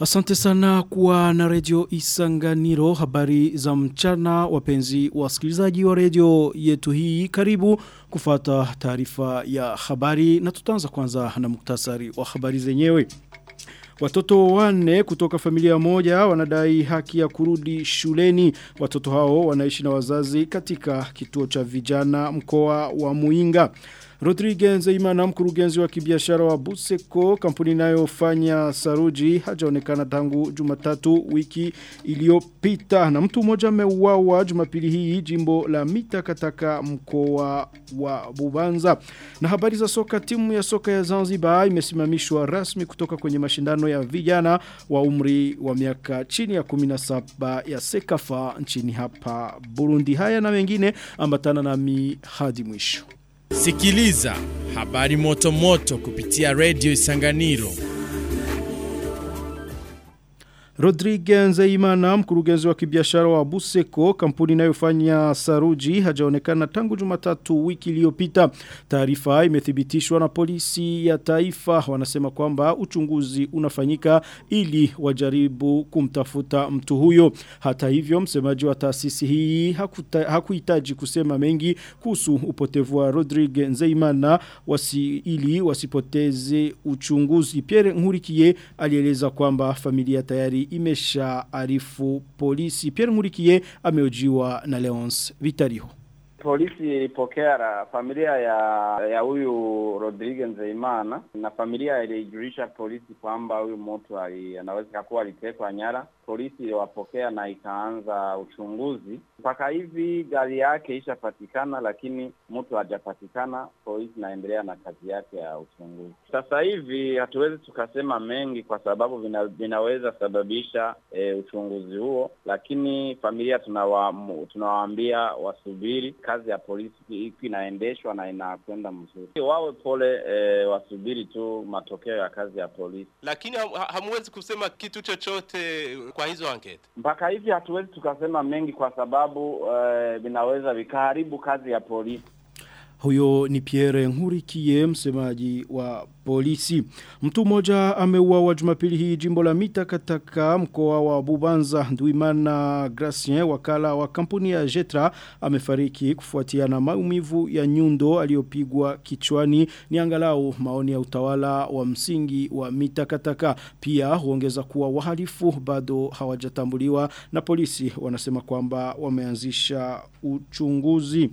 Asante sana kuwa na redio Isanganiro habari za mchana wapenzi wasikilizaji wa redio yetu hii karibu kufata taarifa ya habari na tutaanza kwanza na muktasari wa habari zenyewe. Watoto wanne kutoka familia moja wanadai haki ya kurudi shuleni. Watoto hao wanaishi na wazazi katika kituo cha vijana mkoa wa Muinga. Rodriguez Imana mkurugenzi wa kibiashara wa Buseko kampuni inayofanya saruji hajaonekana tangu Jumatatu wiki iliyopita. Na mtu mmoja ameuawa Jumapili hii jimbo la Mita kataka mkoa wa Bubanza. Na habari za soka timu ya soka ya Zanzibar imesimamishwa rasmi kutoka kwenye mashindano ya vijana wa umri wa miaka chini ya 17 ya Sekafa nchini hapa Burundi. Haya na mengine ambatana nami hadi mwisho Sikiliza habari moto moto kupitia redio Isanganiro. Rodriguez Nzeimana mkurugenzi wa kibiashara wa Buseko kampuni inayofanya saruji hajaonekana tangu Jumatatu wiki iliyopita. Taarifa imethibitishwa na polisi ya taifa wanasema kwamba uchunguzi unafanyika ili wajaribu kumtafuta mtu huyo. Hata hivyo msemaji wa taasisi hii hakuhitaji kusema mengi kuhusu upotevu wa Rodrigue Nzeimana wasi, ili wasipoteze uchunguzi. Pierre Nkurikiye alieleza kwamba familia tayari imesha arifu polisi. Pierre Nkurikiye ameojiwa na Leonce Vitariho. Polisi ilipokea familia ya ya huyu Rodriguez Nzeimana na familia ilijulisha polisi kwamba huyu mtu anaweza kuwa alitekwa nyara. Polisi iliwapokea na ikaanza uchunguzi. Mpaka hivi gari yake ishapatikana, lakini mtu hajapatikana. Polisi inaendelea na kazi yake ya uchunguzi. Sasa hivi hatuwezi tukasema mengi kwa sababu vina, vinaweza sababisha e, uchunguzi huo, lakini familia tunawa, tunawaambia wasubiri kazi ya polisi iki inaendeshwa na inakwenda mzuri. Wawe pole e, wasubiri tu matokeo ya kazi ya polisi. Lakini hamwezi kusema kitu chochote kwa hizo ankete. Mpaka hivi hatuwezi tukasema mengi kwa sababu vinaweza vinaweza vikaharibu kazi ya polisi. Huyo ni Pierre Nkurikiye msemaji wa polisi. Mtu mmoja ameuawa Jumapili hii jimbo la Mita katika mkoa wa Bubanza. Nduimana Gracien wakala wa kampuni ya Jetra amefariki kufuatia na maumivu ya nyundo aliyopigwa kichwani. Ni angalau maoni ya utawala wa msingi wa Mita kataka. Pia huongeza kuwa wahalifu bado hawajatambuliwa na polisi wanasema kwamba wameanzisha uchunguzi.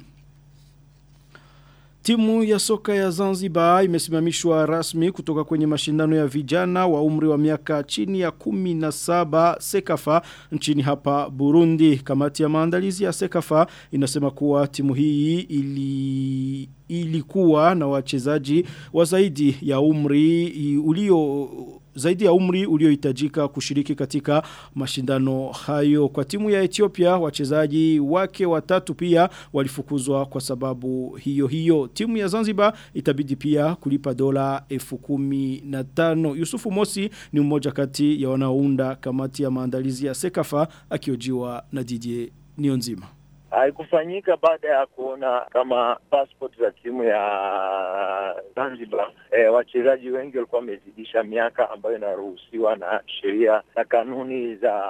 Timu ya soka ya Zanzibar imesimamishwa rasmi kutoka kwenye mashindano ya vijana wa umri wa miaka chini ya kumi na saba Sekafa nchini hapa Burundi. Kamati ya maandalizi ya Sekafa inasema kuwa timu hii ili ilikuwa na wachezaji wa zaidi ya umri ulio zaidi ya umri uliohitajika kushiriki katika mashindano hayo. Kwa timu ya Ethiopia, wachezaji wake watatu pia walifukuzwa kwa sababu hiyo hiyo. Timu ya Zanzibar itabidi pia kulipa dola elfu kumi na tano. Yusufu Mosi ni mmoja kati ya wanaounda kamati ya maandalizi ya Sekafa akiojiwa na Didier Nionzima haikufanyika baada ya kuona kama passport za timu ya Zanzibar e, wachezaji wengi walikuwa wamezidisha miaka ambayo inaruhusiwa na sheria na kanuni za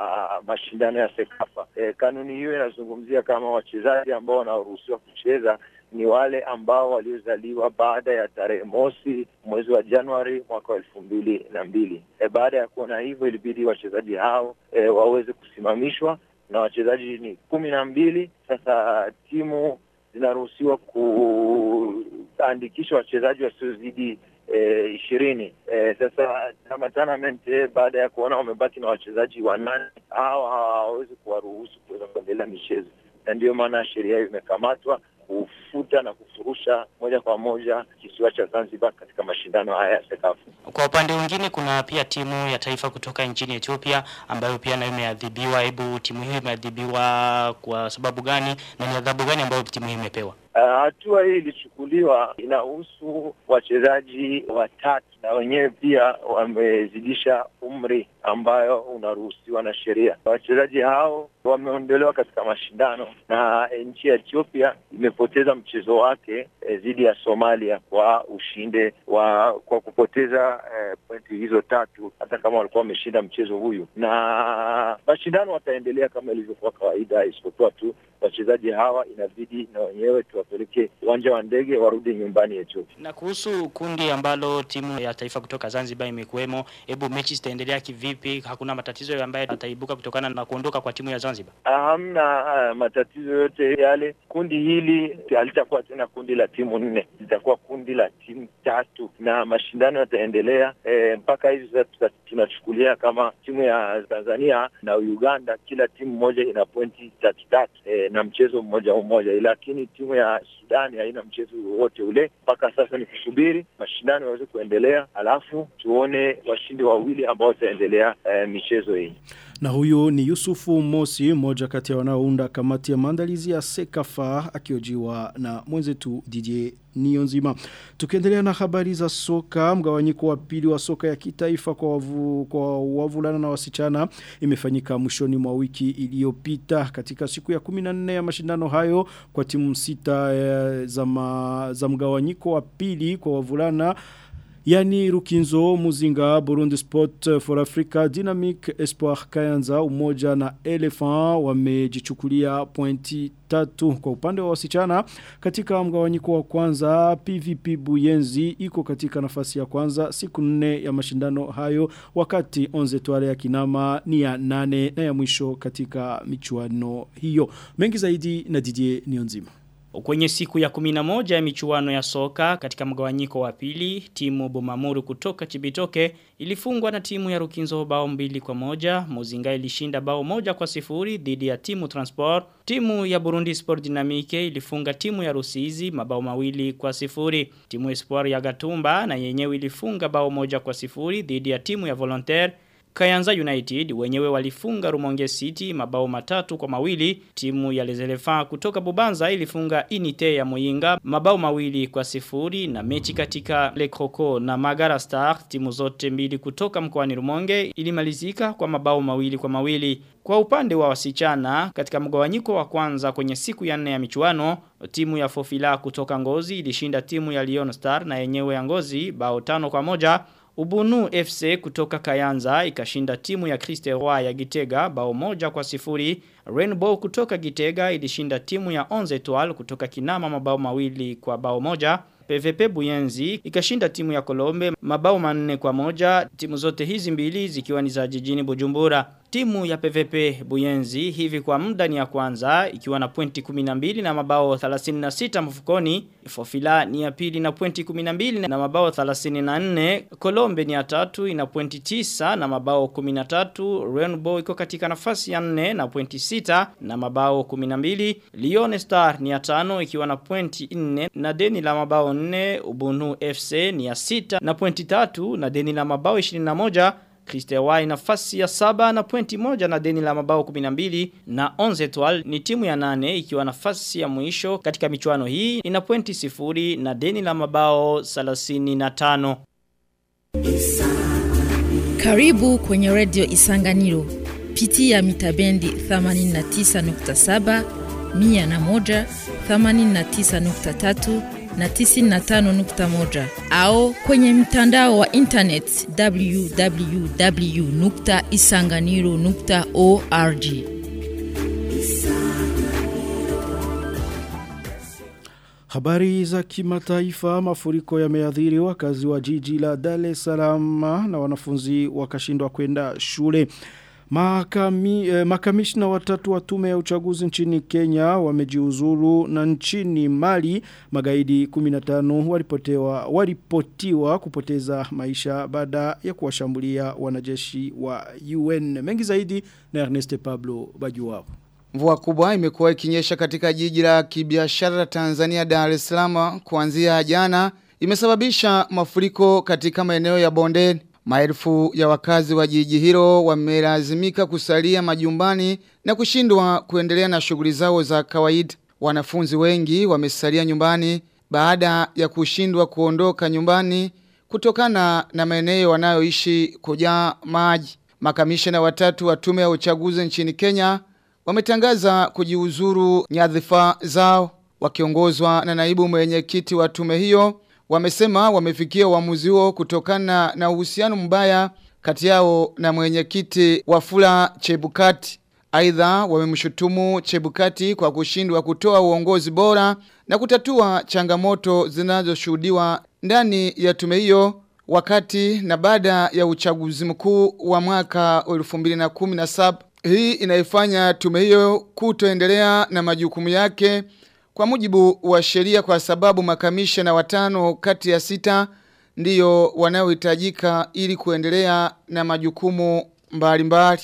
mashindano ya Sekafa. E, kanuni hiyo inazungumzia kama wachezaji ambao wanaruhusiwa kucheza ni wale ambao waliozaliwa baada ya tarehe mosi mwezi wa Januari mwaka wa elfu mbili na mbili. E, baada ya kuona hivyo ilibidi wachezaji hao e, waweze kusimamishwa na wachezaji ni kumi na mbili. Sasa timu zinaruhusiwa kuandikisha wachezaji wasiozidi ishirini. E, e, sasa kama tournament baada ya kuona wamebaki na wachezaji wanane, hao hawawezi kuwaruhusu kuweza kuendelea michezo, na ndiyo maana sheria hiyo imekamatwa kufuta na kufurusha moja kwa moja kisiwa cha Zanzibar katika mashindano haya ya SEKAFU. Kwa upande mwingine kuna pia timu ya taifa kutoka nchini Ethiopia ambayo pia nayo imeadhibiwa. Hebu timu hiyo imeadhibiwa kwa sababu gani na ni adhabu gani ambayo timu hiyo imepewa? Hatua uh, hii ilichukuliwa inahusu wachezaji watatu na wenyewe pia wamezidisha umri ambayo unaruhusiwa na sheria. Wachezaji hao wameondolewa katika mashindano na nchi ya Ethiopia imepoteza mchezo wake eh, dhidi ya Somalia kwa ushinde wa kwa kupoteza eh, pointi hizo tatu, hata kama walikuwa wameshinda mchezo huyu, na mashindano wataendelea kama ilivyokuwa kawaida, isipokuwa tu wachezaji hawa inabidi na wenyewe tuwapeleke uwanja wa ndege warudi nyumbani Ethiopia. Na kuhusu kundi ambalo timu ya taifa kutoka Zanzibar imekuwemo, hebu mechi zitaendelea kivipi? Hakuna matatizo ambayo ataibuka kutokana na kuondoka kwa timu ya Zanzibar? Hamna uh, matatizo yote yale. Kundi hili halitakuwa tena kundi la timu nne, litakuwa kundi la timu tatu, na mashindano yataendelea e, mpaka hivi sasa tunachukulia kama timu ya Tanzania na Uganda, kila timu moja ina pointi tatu tatu e, na mchezo mmoja mmoja, lakini timu ya Sudani haina mchezo wowote ule. Mpaka sasa ni kusubiri mashindano yaweze kuendelea, alafu tuone washindi wawili ambao wataendelea eh, michezo hii. Na huyu ni Yusufu Mosi, mmoja kati ya wanaounda kamati ya maandalizi ya Sekafa akiojiwa na mwenzetu DJ niyo nzima. Tukiendelea na habari za soka, mgawanyiko wa pili wa soka ya kitaifa kwa wavu, kwa wavulana na wasichana imefanyika mwishoni mwa wiki iliyopita katika siku ya 14 ya mashindano hayo kwa timu sita eh, za, ma, za mgawanyiko wa pili kwa wavulana Yani Rukinzo, Muzinga, Burundi Sport for Africa, Dynamic Espoir Kayanza, Umoja na Elephant wamejichukulia pointi tatu. Kwa upande wa wasichana katika mgawanyiko wa kwanza PVP Buyenzi iko katika nafasi ya kwanza siku nne ya mashindano hayo wakati Onze Tuare ya Kinama ni ya nane na ya mwisho katika michuano hiyo. Mengi zaidi na Didier Nionzima Kwenye siku ya 11 ya michuano ya soka katika mgawanyiko wa pili, timu Bomamuru kutoka Chibitoke ilifungwa na timu ya Rukinzo bao mbili kwa moja, Muzinga ilishinda bao moja kwa sifuri dhidi ya timu Transport. Timu ya Burundi Sport Dynamique ilifunga timu ya Rusizi mabao mawili kwa sifuri. Timu Espoir ya Gatumba na yenyewe ilifunga bao moja kwa sifuri dhidi ya timu ya Volontaire. Kayanza United wenyewe walifunga Rumonge City mabao matatu kwa mawili. Timu ya Lezelefa kutoka Bubanza ilifunga Inite ya Muyinga mabao mawili kwa sifuri na mechi katika Le Croco na Magara Star timu zote mbili kutoka mkoani Rumonge ilimalizika kwa mabao mawili kwa mawili. Kwa upande wa wasichana katika mgawanyiko wa kwanza kwenye siku ya nne ya michuano timu ya Fofila kutoka Ngozi ilishinda timu ya Lyon Star na yenyewe ya Ngozi bao tano kwa moja Ubunu FC kutoka Kayanza ikashinda timu ya Christe Roy ya Gitega bao moja kwa sifuri. Rainbow kutoka Gitega ilishinda timu ya Onze Etoile kutoka Kinama mabao mawili kwa bao moja. PVP Buyenzi ikashinda timu ya Kolombe mabao manne kwa moja. Timu zote hizi mbili zikiwa ni za jijini Bujumbura. Timu ya PVP Buyenzi hivi kwa muda ni ya kwanza ikiwa na pointi 12 na mabao 36 mfukoni. Fofila ni ya pili na pointi 12 na mabao 34. Kolombe ni ya tatu ina pointi 9 na mabao 13. Rainbow iko katika nafasi ya 4 na pointi 6 na mabao 12. Lyon Star ni ya tano ikiwa na pointi 4 na deni la mabao 4. Ubunu FC ni ya 6 na pointi 3 na deni la mabao 21. Kristewai nafasi ya saba na pointi moja na deni la mabao 12 na Onze Etoile ni timu ya nane ikiwa nafasi ya mwisho katika michuano hii ina pointi sifuri na deni la mabao 35. Karibu kwenye redio Isanganiro. piti ya mitabendi 89.7, 101, 89.3 na 95.1 au kwenye mtandao wa internet www.isanganiro.org. Habari za kimataifa mafuriko yameathiri wakazi wa jiji la Dar es Salaam na wanafunzi wakashindwa kwenda shule. Makami, eh, makamishna watatu wa tume ya uchaguzi nchini Kenya wamejiuzuru na nchini Mali magaidi 15 walipotewa walipotiwa kupoteza maisha baada ya kuwashambulia wanajeshi wa UN. Mengi zaidi na Ernest Pablo Bajuwao. Mvua kubwa imekuwa ikinyesha katika jiji la kibiashara la Tanzania Dar es Salaam kuanzia jana imesababisha mafuriko katika maeneo ya bondeni. Maelfu ya wakazi wa jiji hilo wamelazimika kusalia majumbani na kushindwa kuendelea na shughuli zao za kawaida. Wanafunzi wengi wamesalia nyumbani baada ya kushindwa kuondoka nyumbani kutokana na maeneo wanayoishi kujaa maji. Makamishna watatu wa tume ya uchaguzi nchini Kenya wametangaza kujiuzuru nyadhifa zao wakiongozwa na naibu mwenyekiti wa tume hiyo wamesema wamefikia uamuzi huo kutokana na uhusiano mbaya kati yao na mwenyekiti wa fula Chebukati. Aidha wamemshutumu Chebukati kwa kushindwa kutoa uongozi bora na kutatua changamoto zinazoshuhudiwa ndani ya tume hiyo wakati na baada ya uchaguzi mkuu wa mwaka 2017. Hii inaifanya tume hiyo kutoendelea na majukumu yake kwa mujibu wa sheria kwa sababu makamisha na watano kati ya sita ndiyo wanaohitajika ili kuendelea na majukumu mbalimbali.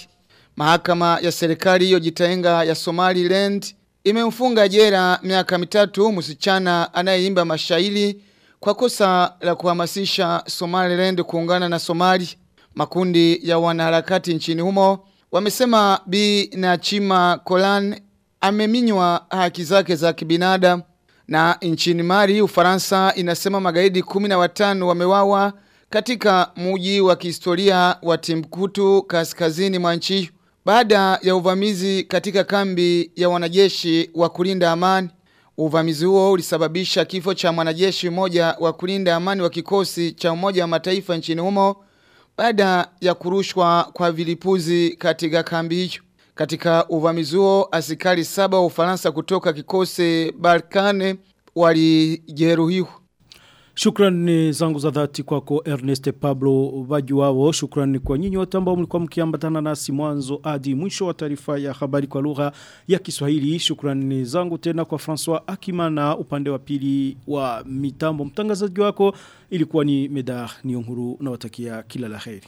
Mahakama ya serikali hiyo jitaenga ya Somaliland imemfunga jera miaka mitatu msichana anayeimba mashairi kwa kosa la kuhamasisha Somaliland kuungana na Somali. Makundi ya wanaharakati nchini humo wamesema Bi na Chima Kolan ameminywa haki zake za kibinadamu na nchini Mali Ufaransa inasema magaidi 15 wamewawa katika muji wa kihistoria wa Timbuktu kaskazini mwa nchi baada ya uvamizi katika kambi ya wanajeshi wa kulinda amani. Uvamizi huo ulisababisha kifo cha mwanajeshi mmoja wa kulinda amani wa kikosi cha Umoja wa Mataifa nchini humo baada ya kurushwa kwa vilipuzi katika kambi hiyo. Katika uvamizi huo askari saba wa Ufaransa kutoka kikosi Balkane walijeruhiwa. Shukrani zangu za dhati kwako Ernest Pablo Vajuao. Shukrani kwa nyinyi wote ambao mlikuwa mkiambatana nasi mwanzo hadi mwisho wa taarifa ya habari kwa lugha ya Kiswahili. Shukrani zangu tena kwa François Akimana upande wa pili wa mitambo. Mtangazaji wako ilikuwa ni Medar Nionguru na watakia kila la heri.